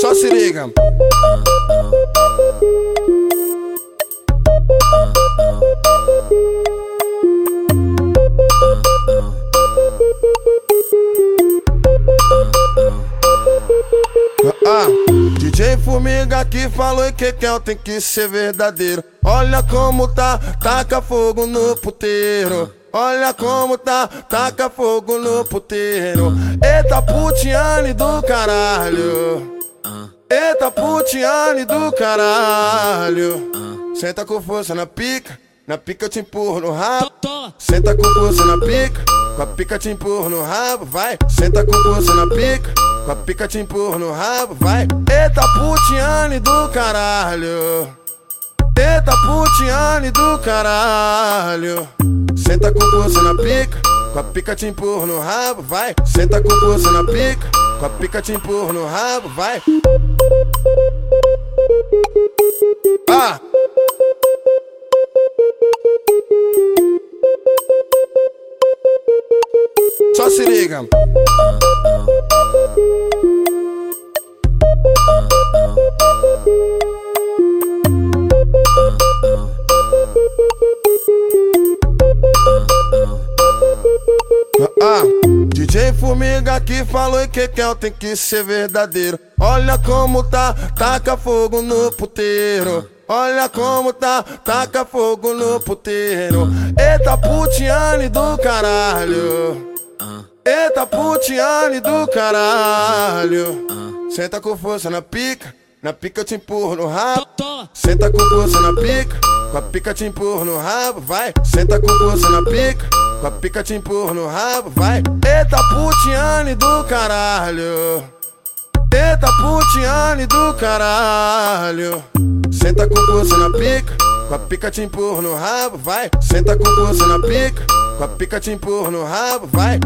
Só se liga. Ah, DJ Formiga que falou que quer tem que ser verdadeiro. Olha como tá, taca fogo no puteiro. Olha como tá, taca fogo no puteiro. Eita putiane do caralho. Eita putiane do caralho. Senta com força na pica, na pica eu te empurro no rabo. Senta com força na pica, com a pica te empurro no rabo, vai. Senta com força na pica, com a pica te empurro no rabo, vai. Eita putiane do caralho. Eita putiane do caralho. Senta com força na pica, com a pica te empurro no rabo, vai. Senta com força na pica, com a pica te empurro no rabo, vai. Ah! Só se liga. Ah, DJ Formiga que falou que quer tem que ser verdadeiro. Olha como tá, taca fogo no puteiro. Olha como tá, taca fogo no puteiro. Eita putiane do caralho. Eita putiane do caralho. Senta com força na pica, na pica eu te empurro no rabo. Senta com força na pica, com a pica te empurro no rabo, vai. Senta com força na pica, com a pica te empurro no rabo, vai. Eita putiane do caralho. Eita putiane do caralho. Senta com força na pica, com a pica te empurro no rabo, vai. Senta com força na pica, com a pica te empurro no rabo, vai.